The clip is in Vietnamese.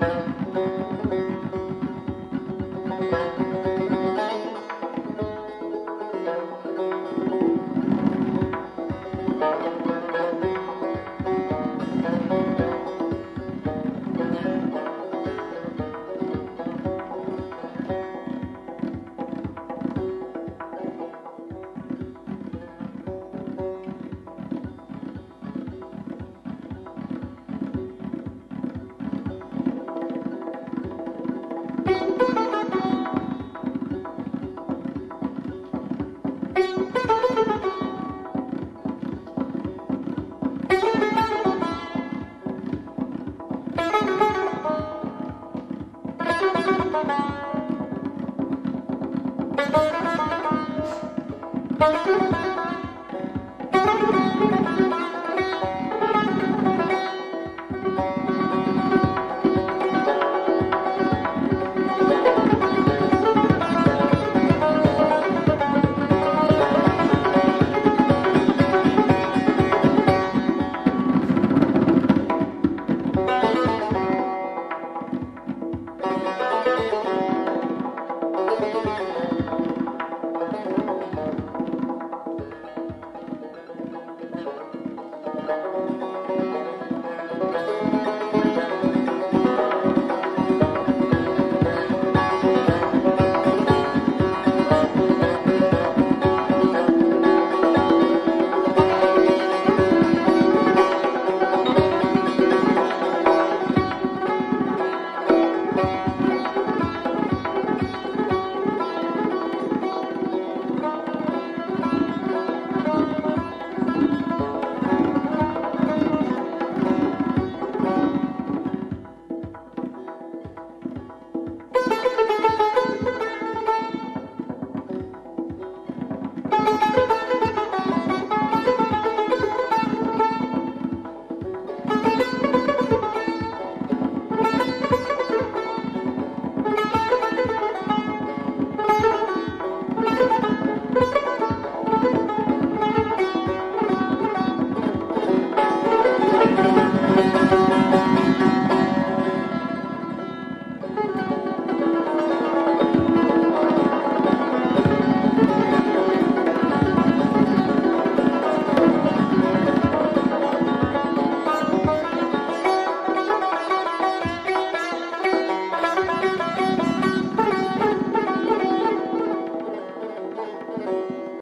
thank you. Música